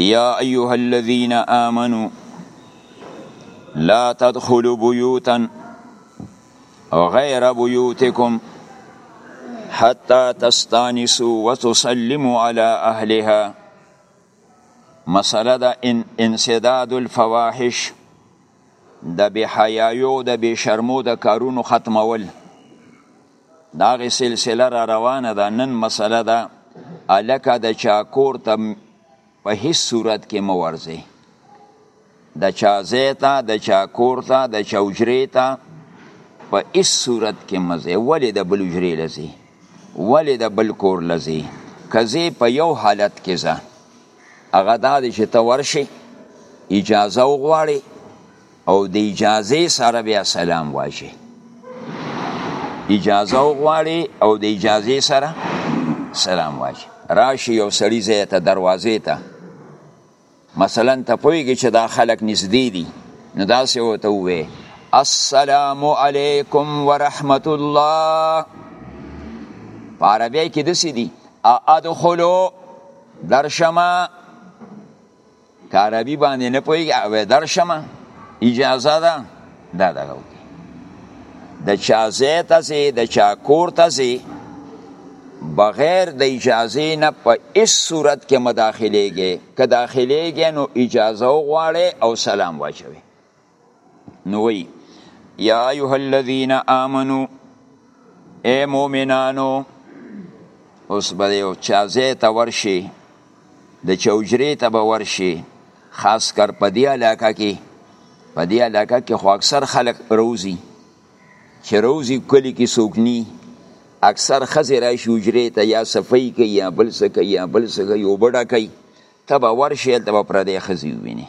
يا أيها الذين آمنوا لا تدخلوا بيوتا غير بيوتكم حتى تستانسوا وتسلموا على أهلها مسألة دا إن انسداد الفواحش د بحیایو د بشرمو د کارونو ختمول دا غي سلسله را روانه ده نن مسله ده الکه د چاکور ته په هیڅ صورت کې مو ورځي د چا زیتا د چا کور ته د چا اجرې ته په هیڅ صورت کې مزه ولې د بل اجرې لزي ولې د بل کور لزي کزه په یو حالت کې ځه هغه دا چې ته ورشي اجازه وغواړي او د اجازه سره بیا سلام واجه اجازه وغواړي او د اجازه سره سلام واجه راشي یو سړی ځای ته دروازې ته مثلا ته پوهېږي چې دا خلک نږدې دي نو داسې ورته ووایې السلام علیکم ورحمت الله په عربی کې داسې دي ادخلو درشمه که عربي باندې نه پوهېږي هغه درشمه اجازه ده دا دغه وکړي د چا ځای ته ځې د چا کور ته ځې بغیر د اجازې نه په هیڅ صورت کې مداخلېږي که داخلېږي نو اجازه وغواړې او سلام واچوي نو وی یا ایها الذین آمنو اے مؤمنانو اوس به یو چا زه ته ورشي د چوجری ته به ورشي خاص کر په دې علاقه کې په دې علاقه کې خو اکثر خلک روزي چې روزي کلی کې سوکني اکثر خزه راشي حجره ته یا صفای کوي یا بل څه کوي یا بل څه کوي او بډه کوي ته به ورشي ته به پردې خزي ویني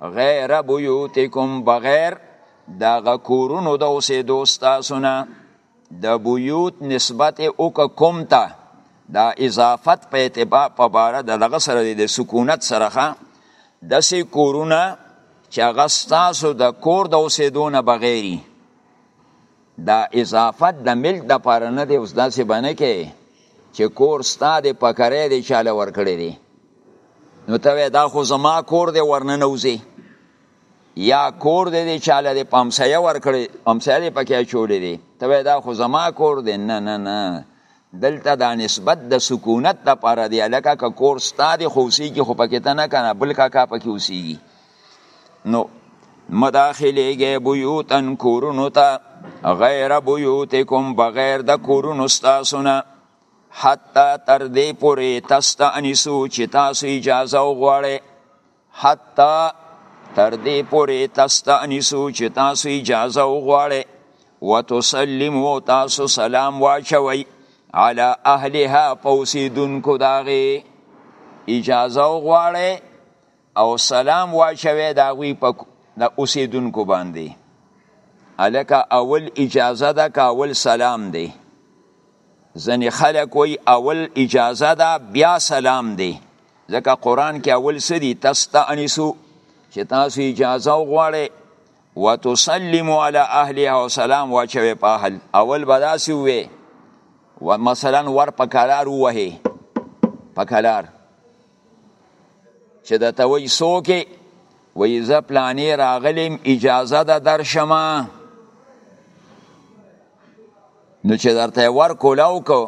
غیر بیوتکم بغیر دا غکورونو د اوسېدو ستاسو نه د بیوت نسبت اوک کوم ته دا اضافت په اعتبار په باره د دغه سره د سکونت سره ښه داسې کورونه چې هغه ستاسو د کور د اوسېدو نه بغیري دا اضافت د ملک د پاره نه دی اوس داسې بنه کې چې کور ستا دی پکرې دی چاله ورکړی دی نو ته دا خو زما کور دی ورنه نوځي یا کور دی دی چاله دی پمسایه ورکړی پمسایه دی پکې چولې دی ته دا خو زما کور دی نه نه نه دلته دا نسبت د سکونت د پاره دی لکه که کور ستا دی خو اوسیږي خو پکې ته نه کنه بل کاکا پکې اوسیږي نو مداخلېږي بیوتن کورونو ته غیر بیوتکم بغیر د کورونو ستاسو نه حتی تر دې پورې تاسو ته انیسو چې تاسو اجازه وغواړئ حتی تر دې پورې تستانسو چې تاسو اجازه وغواړئ وتسلمو تاسو سلام واچوئ علی اهلها په اوسېدونکو د هغې اجازه وغواړئ او سلام واچوئ د هغوی په د اوسېدونکو باندې هلکه اول اجازه ده که اول سلام دی ځینې خلک وایي اول اجازه ده بیا سلام دی ځکه قران کې اول سدي تستانسو چې تاسو اجازه وغواړئ وتسلموا على اهلها وسلام واچوي په اهل اول بداسي وي ومثلا ور په قرار وه په قرار چې د توي سوکه وې ز پلانې راغلم اجازه ده درشمه نو چې درته ور کولاو کو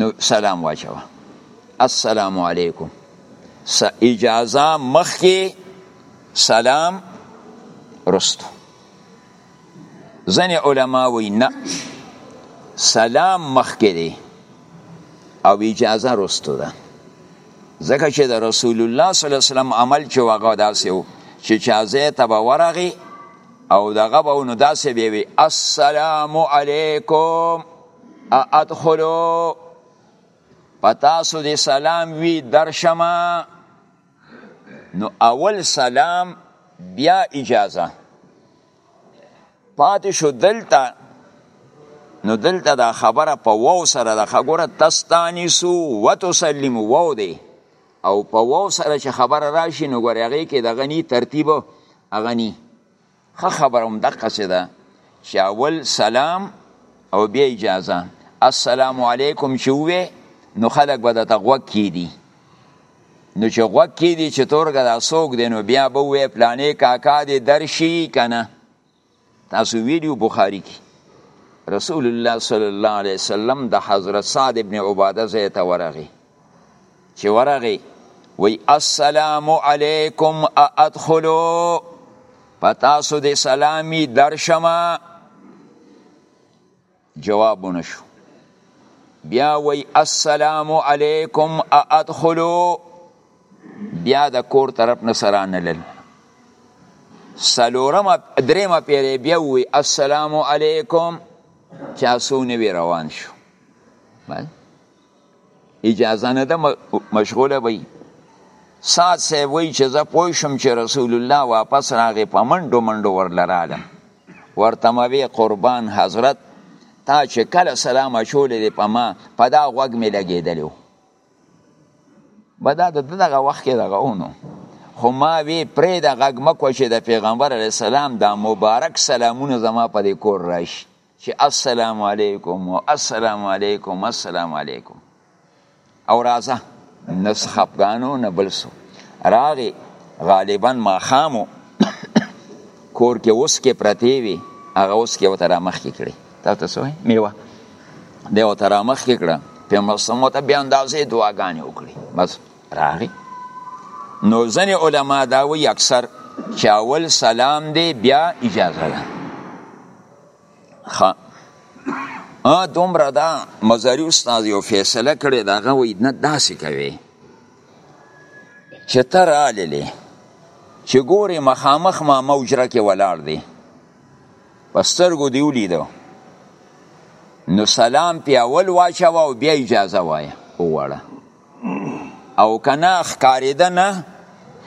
نو سلام واچوه السلام علیکم س اجازه مخکې سلام رستو ځنې علما وی نه سلام مخکې دی او اجازه رستو ده ځکه چې د رسول الله صلی الله علیه وسلم عمل چې وغه داسې و چې چا ځای ته به ورغی او دغه به نو داسې به وي السلام علیکم ادخلو پتاسو دې سلام وی درشمه نو اول سلام بیا اجازه پاتې شو دلته نو دلته دا خبره په وو سره د خبره تستانیسو وتسلم وو دی او په وو سره چې خبره راشي نو ګورې هغې کې د غني ترتیب هغه نی ښه خبره هم دقسې ده چې اول سلام او بیا اجازه السلام علیکم چې ووې نو خلک به درته غوږ کیدي نو چې غوږ کیدي چې تورګه دا څوک دی نو بیا به ووې پلانې کاکا دې درشي که نه تاسو ویډیو بخاری کی رسول الله صلی الله علیه وسلم د حضرت سعد ابن عباده زی ته ورغی چې ورغی وی السلام علیکم ادخلو پتاسو د سلامی درشمه جواب ونشو بیا وی السلام علیکم ادخلو بیا د کور طرف نه سره نه لل سلورم دریم پیری بیا وی السلام علیکم چا سو نه روان شو بس اجازه نه ده مشغوله وي سات صاحب وایي چې زه پوه شم چې رسول الله واپس راغی په منډو منډو ورله رالم ورته مې وې قربان حضرت تا چې کله سلام اچولی دی په ما په دا غوږ مې لګېدلی و به دا د دغه وخت کې دغه ونو خو ما وی پرې د غږ مکو چې د پیغمبر علی السلام دا مبارک سلامونه زما په دې کور راشي چې السلام علیکم او السلام علیکم السلام علیکم او راځه نس خپګانو نه بلسو راغی غالبا ما خامو کور کې اوس کې پرتی وي هغه اوس کې وته را مخ کې کړي تا ته سوې میوه دی وته را مخ کې کړه په مسمو ته بیا اندازې دعاګانې وکړي بس راغی نو ځنې علما دا وی اکثر چې اول سلام دی بیا اجازه ده ها دومره دا مزاری استاد یو فیصله کړې دا غو نه داسې کوي چې تر آللې چې ګوري مخامخ ما موجره کې ولاړ دی پسترګو دی ولیدو نو سلام پی اول واچو او بیا اجازه وای وړه او کنه ښکاریده نه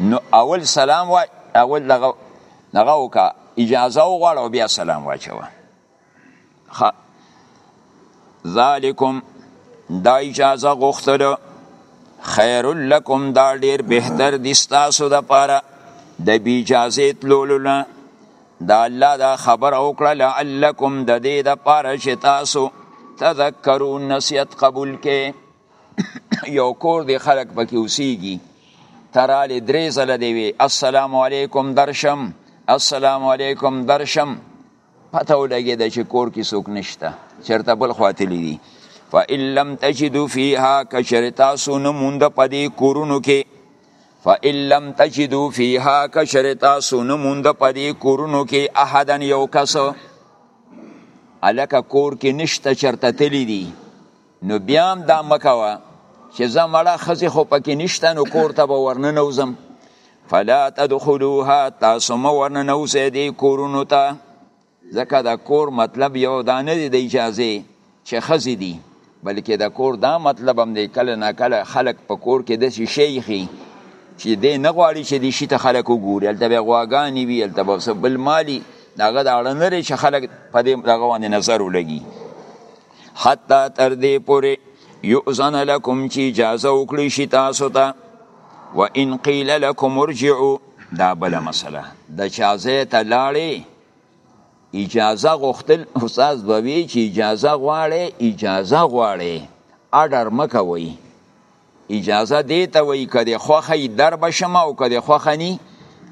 نو اول سلام وای اول دغه دغه وکا اجازه وغواړه او بیا سلام واچوه خ ذالکم دا اجازه غوښتلو خیر لکم دا ډیر بهتر دي ستاسو د پاره د بی اجازه تلولو نه دا الله دا خبر او کړه لعلکم د دې د پاره چې تاسو تذکرون نصیحت قبول کې یو کور دی خلک پکې اوسیږي تراله درې ځله دی وی السلام علیکم درشم السلام علیکم درشم پته ولګی د چې کور کې څوک نشته چرته بل خواتلی دي فإن لم تجدوا فيها کشرتا سن مونږ په دې کورونو کې فإن لم تجدوا فيها کشرتا سن مونږ په دې کورونو کې احدن یو کس الک کور کې نشته چرته تلی دي نو بیا هم دا مکوه چې زه مړه ښځې خو پکې نشته نو کور ته به ورننوځم فلا تدخلوها تاسو مه ورننوځئ دې کورونو ته ځکه د کور مطلب یو دا نه دی د اجازې چې ښځې دي بلکې د کور دا مطلب هم دی کله نا کله خلک په کور کې داسې شی ښي چې دی نه غواړي چې دې شي ته خلک وګوري هلته به یې غواګانې وي هلته به بل مالي د هغه د اړه نه چې خلک په دې دغه باندې نظر ولګي حتی تر دې پورې یؤذن لکم چې اجازه وکړي شي تاسو ته و ان قیل لکم ارجعوا دا بل مسله د چا ځای ته لاړې اجازه غوښتل استاد دوی چې اجازه غواړي اجازه غواړي اډر مکوي اجازه دی ته وی که د خوخی در بشم او که د خوخه نی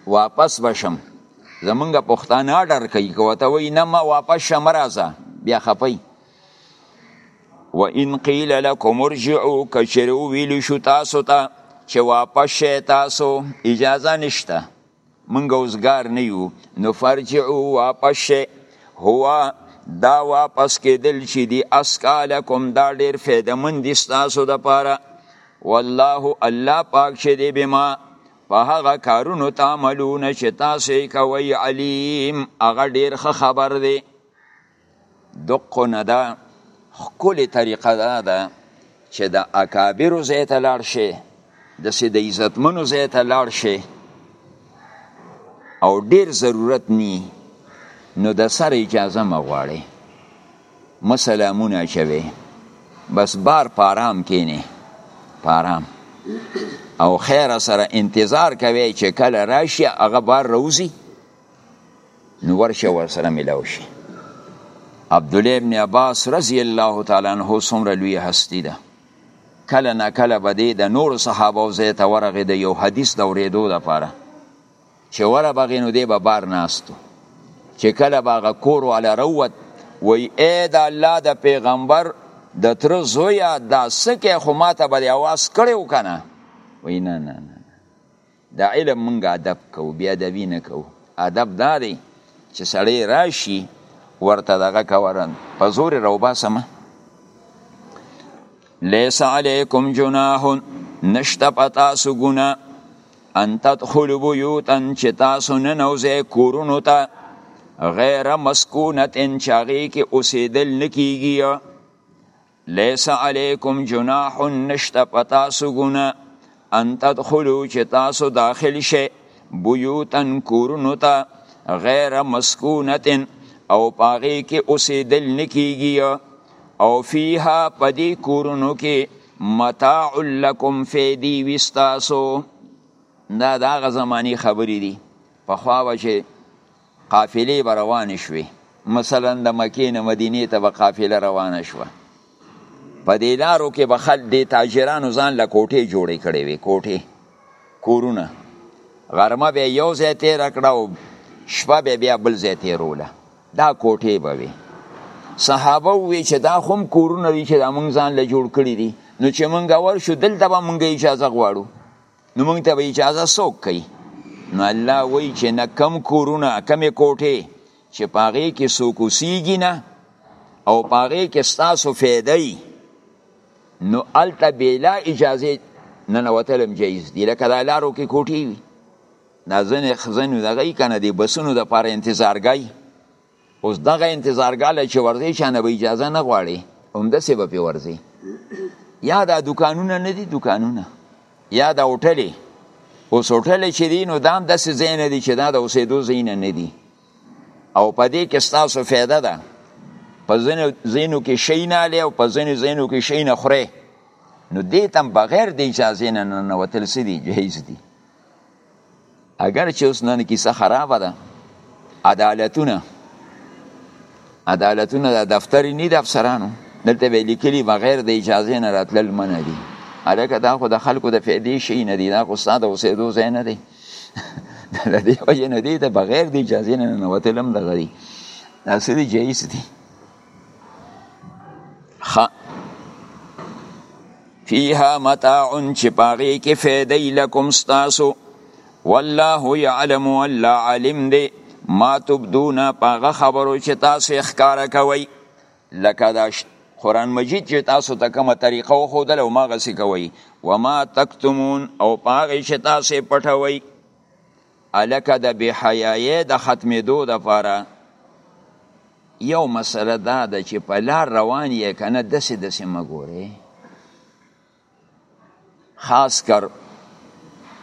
واپس بشم زمونږ پښتانه اډر کوي که وته وی نه ما واپس شم راځه بیا خپي و ان قیل لکم ارجعوا کچرو ویل شو تاسو ته تا چې واپس شئ تاسو اجازه نشته منګه اوزګار نه یو نو فرجعو واپس شئ هو دا واپس کېدل چې دی اسکالکم دا ډېر فیدمن دي ستاسو دپاره والله الله پاک چې دی بما په هغه کارونو تعملون چې تاسو یې کوئ علیم هغه ډېر ښه خبر دی دقو نه ده خکلی طریقه دا ده چې د اکابرو ځای ته لاړ شي داسې د عزتمنو ځای ته لاړ شي او ډیر ضرورت نی نو د سر اجازه مه غواړي مه سلامونه اچوي بس بار په ارام کینې په ارام او خیر سره انتظار کوي چې کله راشي هغه بار روزي نو ورشه ورسره ملاو شي عبد الله ابن عباس رضی الله تعالی عنہ څومره لوی هستی ده کله نه کله به دی د نور صحابه او زیت ورغه د یو حدیث د اوریدو لپاره چې وره بغینو دی به بار ناستو چې کله باغه کور ولا روت وای اې د الله د پیغمبر د تر زویا دا سکه خو ماته به اواز کړو کنه وای نه نه نه د علم مونږ ادب کوو بی ادبی نه کوو ادب دا دی چې سړی راشي ورته دغه کورن په زور روباسه ما لیس علیکم جناح نشته پتاسو ګنا ان تدخلوا بیوتا چې تاسو نه نوځه کورونو ته غیر مسکونت ان چاغي کې اوسېدل نکیږي لیس علیکم جناح نشته پتا سګونه ان تدخلوا چې تاسو داخل شئ بیوتن کورونو ته غیر مسکونتن او پاغي کې اوسېدل نکېږي او فیها پدی کورونو کې متاع لکم فیدی وستاسو دا داغه زمانی خبرې دي په خوا وجه قافلې به روانې شوې مثلا د مکې نه مدینې ته به قافله روانه شوه په دې لارو کې به خلک دې تاجرانو ځان له کوټې جوړې کړې وي کوټې کورونه غرمه به یو ځای تېره کړه او شپه به بیا بل ځای تېروله دا کوټې به وي صحابه وی چې دا هم کورونه دي چې دا مونږ ځان له جوړ کړی دي نو چې مونږ ورشو دلته به مونږ اجازه غواړو نو موږ ته به اجازه څوک کوي نو الله وایي چې نه کم کورونه کمې کوټې چې په هغې کې څوک اوسېږي نه او په هغې کې ستاسو فایده وي نو هلته بېلا اجازې ننوتل هم جایز دي لکه دا لارو کې کوټې وي دا ځینې ښځنو دغه یي که نه د بسونو دپاره انتظارګی اوس دغه انتظارګاله چې ورځي چانه به اجازه نه غواړي همده سی به پی ورځي یا دا دکانونه نه دي دکانونه یا دا هوټلې اوس هوټلې چې دي نو دام داسې ځای نه دي چې دا د اوسېدو ځای نه نه دي او په دې کې ستاسو فایده ده په ځینو ځینو کې شی نه الی او په ځینو ځینو کې شی نه خورې نو دې تم بغیر د اجازې نه ننوتل څه دي جهیز دي اگر چې اوس نن کیسه خرابه ده عدالتونه عدالتونه د دفتر نه د افسرانو دلته به لیکلي بغیر د اجازه نه راتلل منع دي الکه دا خو د خلکو د فیدې شي نه دي دا خو ساده اوسېدو ځای نه دی د دې وجه نه دی د بغیر د اجازه نه نوتلم دغه دي دا سړي جایز دي خ فيها متاع چې پاغي کې فائدې لکم استاسو والله يعلم والله علم دې ما تبدون پاغه خبرو چې تاسو ښکارا کوي لکه دا قران مجید چې تاسو ته کومه طریقه خو دل او ما غسی کوي وما تکتمون او پاغي چې تاسو پټوي الکه د بی حیایې د ختمېدو لپاره یو مسله دا ده چې په لار روان یې کنه دسې دسې مګورې خاص کر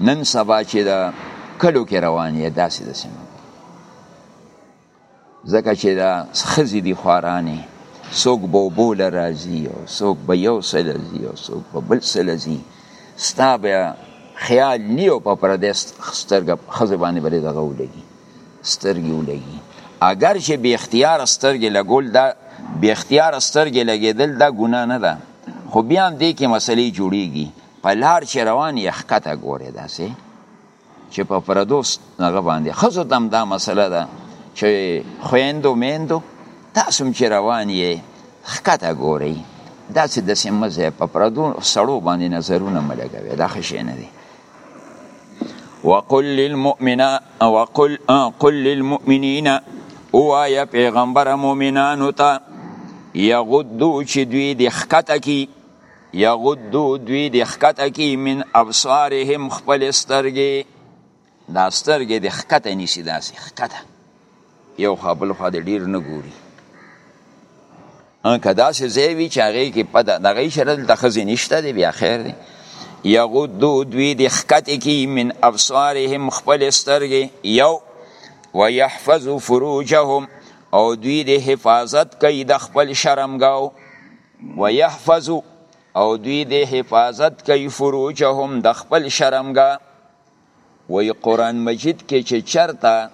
نن سبا چې د کلو کې روان یې داسې دسې مګورې ځکه چې دا خزي دي خوارانه څوک به بول راځي او څوک به یو سلزي او څوک به بل سلزي ستا به خیال نیو په پردست سترګه خزه باندې بلې دغه ولګي سترګي ولګي اگر چې به اختیار سترګې لګول دا به اختیار سترګې لګېدل دا ګناه نه ده خو بیا هم دې کې مسلې جوړیږي په لار چې روان یې ښکته ګورې داسې چې په پردو هغه باندې خزو تم دا مسله ده چې خويندو میندو تاسو چې روان یې خکته ګوري دا چې د سیمزه په پردو سړو باندې نظرونه ملګوي دا خشه نه دي وقل للمؤمنا وقل قل للمؤمنین او یا پیغمبر مؤمنانو ته یغدو چې دوی د خکته کی یغدو دوی د ښکته کی من ابصارهم خپل سترګې دا سترګې د ښکته نیسی داسې ښکته یو خپل خو د ډیر نه ګوري ان کدا سه زی وی چې هغه کې پد دغه شرل د خزې نشته دی بیا خیر دی یغدو دوی د ښکته کی من ابصارهم خپل سترګې یو ويحفظ فروجهم او دوی د حفاظت کوي د خپل شرمګاو ويحفظو او دوی د حفاظت کوي فروجهم د خپل شرمګا وی قران مجید کې چې چرته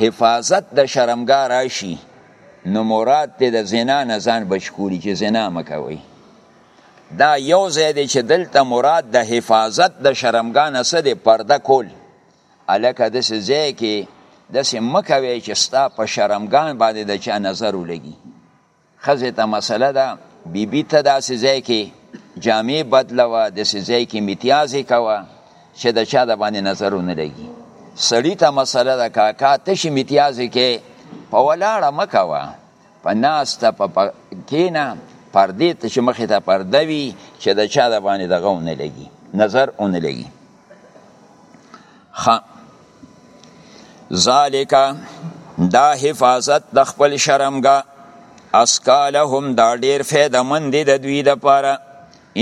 حفاظت د شرمګا راشي نو مراد ته د زنا نه ځان بچکوري چې زنا مکوي دا یو ځای دی چې دلته مراد د حفاظت د شرمګا نه څه دی پرده کول هلکه داسې ځای کې داسې مه کوې چې ستا په شرمګان باندې د چا نظر ولګي ښځې ته مسله ده بیبي ته داسې ځای کې جامې بدلوه داسې ځای کې امتیازې کوه چې د چا د باندې نظر ونه لګي سړي ته مسله ده کاکا ته چې امتیازې کې په ولاړه مه کوه په ناسته په کېنه پردې ته چې مخې ته پرده وي چې د چا د باندې دغه ونه لګي نظر ونه لګي خ ذالک دا حفاظت د خپل شرمګه اسکالهم دا ډیر فیده من دی د دوی د پاره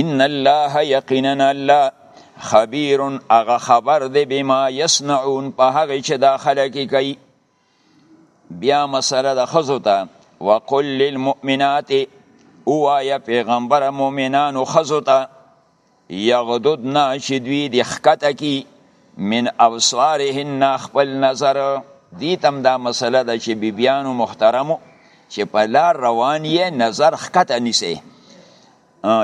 ان الله یقینا الله خبیر هغه خبر دی بما یصنعون په هغه چې دا خلک کوي بیا مسله د خزو ته وقل للمؤمنات اوایا پیغمبر مؤمنانو خزو ته یغددنا چې دوی د ښکته کی من ابصارهن خپل نظر دي تم دا مسله ده چې بیبیانو محترمو چې په لار روان یې نظر ښکته نیسه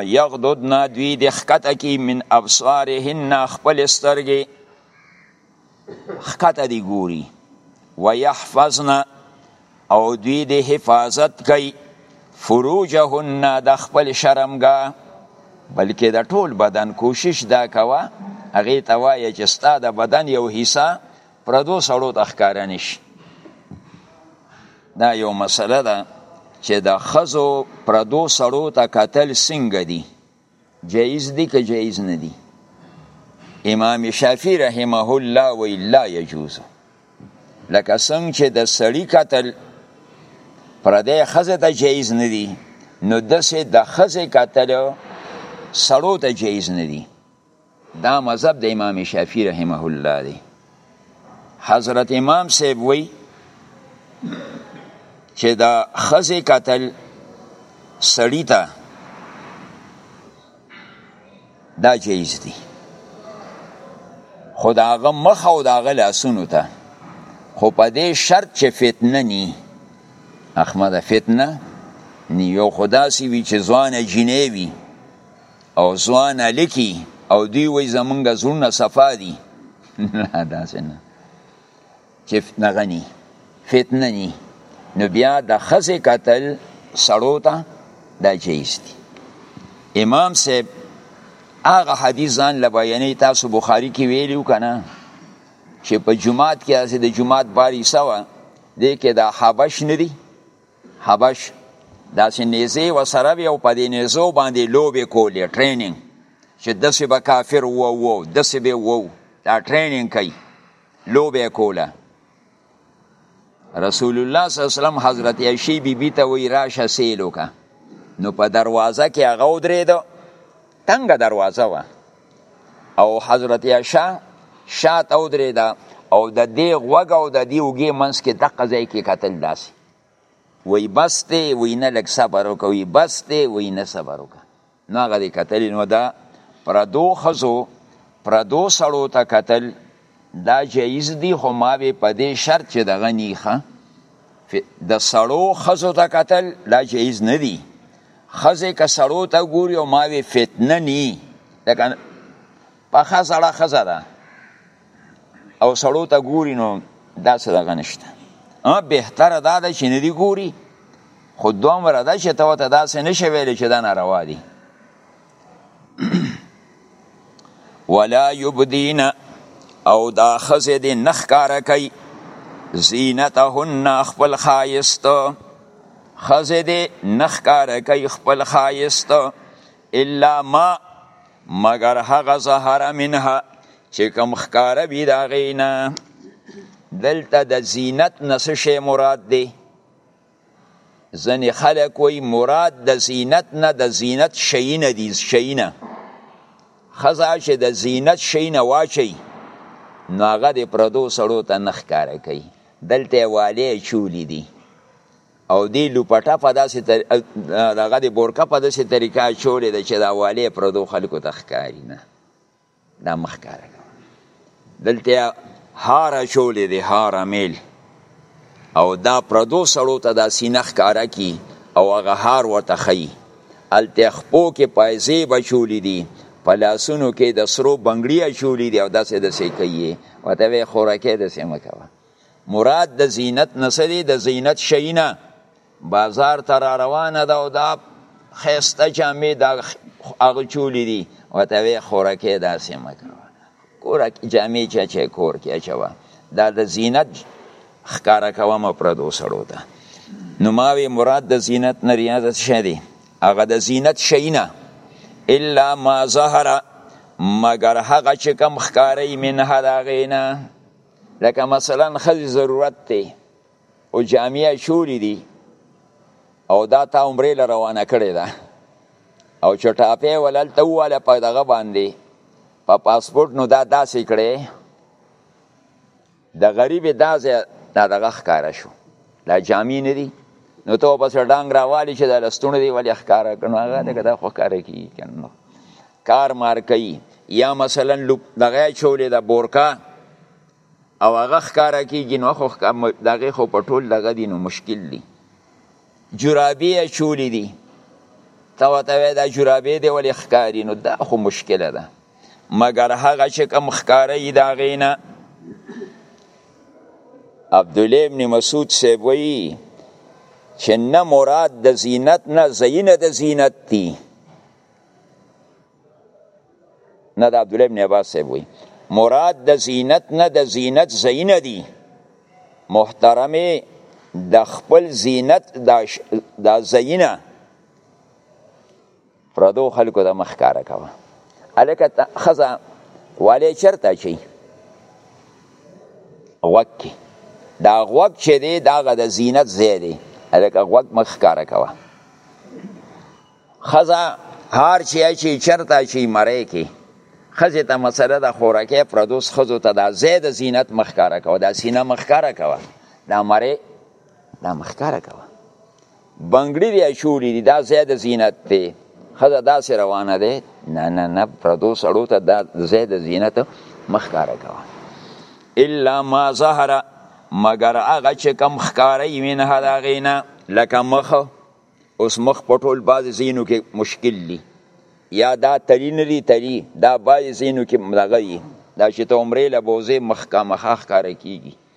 یغددنا دوی د خکته کی من ابصارهن خپل سترګې خکته دی ګوري ويحفظنا او دوی د حفاظت کوي فروجهن د خپل شرمګا بلکې د ټول بدن کوشش دا کوه هغه ته وایي چې ستا د بدن یو حصہ پردو سړو تخکارنش دا یو مسله ده چې د خزو پردو سړو ته قتل څنګه دي جایز دي که جایز نه دي امام شافعي رحمه الله وی لا یجوز لکه څنګه چې د سړی قتل پردې خزه ته جایز نه دي نو دسه د خزه قتل سړو ته جایز نه دي دا مذهب د امام شافعی رحمه الله دی حضرت امام صاحب وی چې دا خزه قتل سړی ته دا جایز دی خو د هغه مخ او د هغه لاسونو ته خو په دې شرط چې فتنه نی احمد فتنه نی یو خدا سی وی چې ځوان جنې وی او ځوان الکی او دوی وای زمونږ زړونه صفا دي نه داسې نه چې فتنه غني فتنه ني نو بیا د خزې قتل سړو ته دا جایز دي امام صاحب هغه حدیث ځان لبیانې تاسو بخاری کې ویلیو کنه چې په جمعات کې اسې د جمعات باری سوا دې کې دا حبش ندي حبش داسې نیزې وسره وي او په دې نیزو باندې لوبې کولې ټریننګ چې داسې به کافر وو وو داسې به وو دا ټریننګ کوي لوبې کوله رسول الله صلی الله علیه وسلم حضرت عائشې بی بی ته وی راشه سیلو کا نو په دروازه کې هغه ودرېدو تنګ دروازه و او حضرت عائشہ شات او درېدا او د دې غوګ او د دې وګي منس کې دقه ځای کې قتل داسي وی بس دی وی نه لږ صبر وکړه وی بس دی وی نه صبر وکړه نو هغه دی کتلی نو دا پردو ښځو پردو سړو ته کتل دا جایز دی خو ما به په دې شرط چې دغه نیخه د سړو ښځو ته کتل دا جایز نه دی ښځې که سړو ته ګوري او ما به فتنه نی لکه پخه سړه ښځه ده او سړو ته ګوري نو دا څه دغه نشته بهتره دا ده چې نه دی ګوري خو دومره ده چې ته ورته داسې نه شې ویلی چې دا ناروا دي ولا یبدین او دا ښځې دې نه ښکاره کوي زینتهن خپل ښایست ښځې دې نه ښکاره کوي خپل ښایست الا ما مگر هغه ظهر منها چې کوم ښکاره وي د هغې نه دلته د زینت نه څه شی مراد دی ځینې خلک وایي مراد د زینت نه د زینت شیونه دي شیونه ښځه چې د زینت شیونه واچوي نو هغه د پردو سړو ته نه ښکاره کوي دلته یې والې چولي دي او دی لوپټه په داسې تر... دغه دی بورکه په داسې طریقه چولې ده چې دا والی پردو خلکو ته ښکاري نه دا مخ کار دلته هار چولې دی هار امیل او دا پردو سړو ته دا سینه ښکارا کی او هغه هار ورته خي الته خپو کې پایزې بچولې دي په لاسونو کې د سرو بنگړي چولې دي او داسې داسې کوي وته وی خورکه داسې مکوه مراد د زینت نه څه دی؟ د زینت شی نه بازار ته را روانه ده او دا ښایسته جامې دا هغه چولې دي ورته وایې خوراکې داسې مه کوه کوره جامې چې اچوې کور کې اچوه دا د زینت ښکاره کوه مه پردو سړو ته نو ما وی مراد د زینت نه ریاضت شه دی هغه د زینت شی نه الا ما ظهر مگر هغه چې کم ښکارې منها د هغې نه لکه مثلا خزي ضرورت دی او جامعه شوری دی او دا تا عمره ل روانه کړی ده او چې ټاپې ولل ته واله په دغه باندې په پا پاسپورت نو دا داسې کړي د غریب دازه دا دغه ښکارا شو دا جامې نه دي نو ته پس ډنګ راوالی چې دا لستونه دی ولی ښکارا کنو هغه دغه دا خو کار کی کنو کار مار کوي یا مثلا لوب دغه چولې د بورکا او هغه ښکارا کیږي نو خو دغه خو په ټول دغه دي نو مشکل دي جرابې چولې دي تا وته دا جرابې دی ولی ښکاری نو دا خو مشکله ده مګر هغه چې کوم ښکاره یې د هغې نه عبدالله ابن مسعود صاحب وایي چې نه مراد د زینت نه زینه د زینت دي نه د عبدالله ابن عباس صاحب وایي مراد د زینت نه د زینت زینه دي محترمه د خپل زینت دا, دا زینه پردو خلکو د مخ کار کوه الکه خزا والي چرته چي غوږ کې دا غوږ چې دی دا غ د زینت ځای دی الکه غوږ مخ کار کوه خزا هار چې چي چرته چي مړی کې خزه ته مسله د خورکه پردوس خزو ته دا زید زینت مخکاره کوه دا سینه مخکاره کوه دا مړی دا مخکاره کوه بنګړي دی اچولي دي دا زید زینت دی خزه داسې روانه ده نه نه نه پردو سړو ته دا زید زینت مخکاره کوه الا ما ظهر مگر هغه چې کم خکاره یې نه هدا غینا لکه مخ اوس مخ په ټول باز زینو کې مشکل دی یا دا تری نه دی تری دا باز زینو کې ملغی دا چې ته عمرې له بوزې مخ کا مخاخ کار کیږي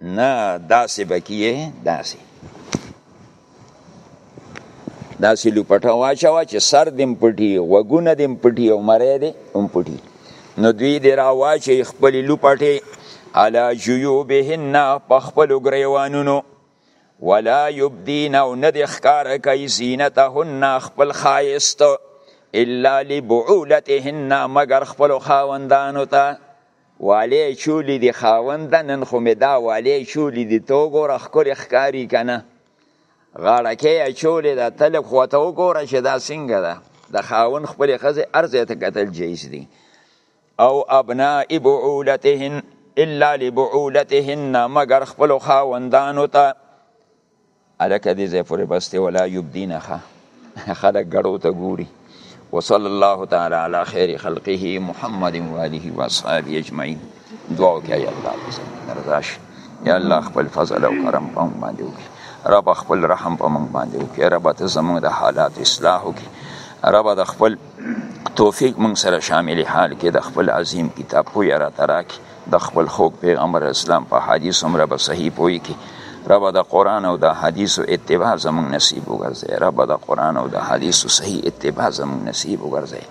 نه داسې بکیه داسې داسې لوپټه واچوه چې سر دې پټي غوږونه دې پټي او مری دې هم پټي نو دوی دې راواچوي خپلې لوپټې علا جیوبهن په خپلو ګریوانونو ولا یبدین او نه دې ښکاره کوي زینتهن خپل ښایست الا لبعولتهن مګر خپلو خاوندانو ته والی چولی دی خاونده نن خو می دا والی چولی دی ته وګوره ښکلی ښکاری کنه غاړه کې اچولې ده ته لږ خو ته وګوره چې دا څنګه ده د خاون خپلې ښځې هر ځای ته کتل جایز دي او ابناء بعولتهن الا لبعولتهن مګر خپلو خاوندانو ته الکه دې ځای پورې بس دی ولا یبدین ښه خلک ګړو ته ګوري وصلی الله تعالی علی خیر خلقه محمد و آله و اصحابه اجمعین دعا وکړه یا الله رضا شي یا الله خپل فضل او کرم په موږ باندې وکړي رب خپل رحم په موږ باندې وکړي رب ته زموږ د حالات اصلاح وکړي رب د خپل توفیق موږ سره شامل حال کې د خپل عظیم کتاب پوی را تراکي د خپل خوږ پیغمبر اسلام په حدیث عمره به صحیح پوي کی رب د قران او د حدیثو اتباع زموږ نصیب وګرځي رب د قران او د حدیثو صحیح اتباع زموږ نصیب وګرځي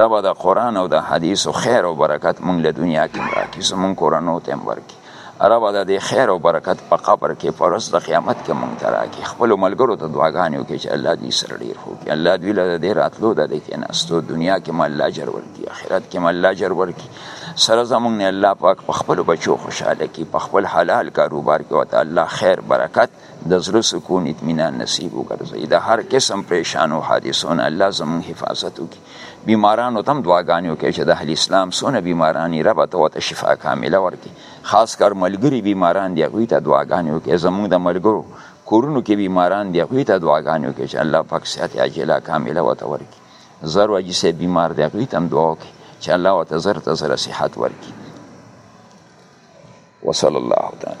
رب د قران او د حدیثو خیر او برکت مونږ له دنیا کې راکړي زموږ کورنو ته ورکړي رب د دې خیر او برکت په قبر کې پرز د قیامت کې مونږ ته راکړي خپل ملګرو ته دعاګانې وکړي چې الله دې سره ډیر خو کې الله دې له دې راتلو د دې کې نستو دنیا کې مله اجر ورکړي آخرت کې مله اجر ورکړي سره زمونږ نه الله پاک په خپل بچو خوشاله کی په خپل حلال کاروبار کې وته الله خیر برکت د زړه سکون اطمینان نصیب وګرځي د هر قسم پریشانو حادثونو الله زمونږ حفاظت وکړي بیمارانو تم دعاګانې وکړي چې د اهل اسلام سونه بیمارانی رب ته وته شفا کامله ورکړي خاص کر ملګری بیماران دی غوي ته دعاګانې وکړي زمونږ د ملګرو کورونو کې بیماران دی غوي ته دعاګانې وکړي چې الله پاک صحت عاجله کامله وته ورکړي زر واجی سه بیمار دی هغوی ته هم دعا وکړي چې الله ورته زر ته زر صحت ورکړي وصلی الله تعالی